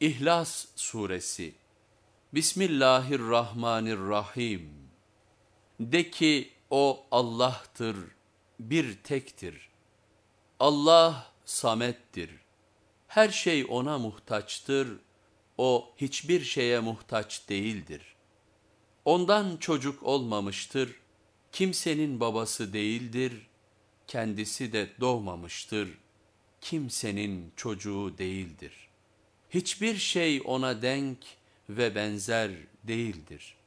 İhlas Suresi Bismillahirrahmanirrahim De ki o Allah'tır, bir tektir. Allah samettir. Her şey ona muhtaçtır, o hiçbir şeye muhtaç değildir. Ondan çocuk olmamıştır, kimsenin babası değildir, kendisi de doğmamıştır, kimsenin çocuğu değildir. Hiçbir şey ona denk ve benzer değildir.''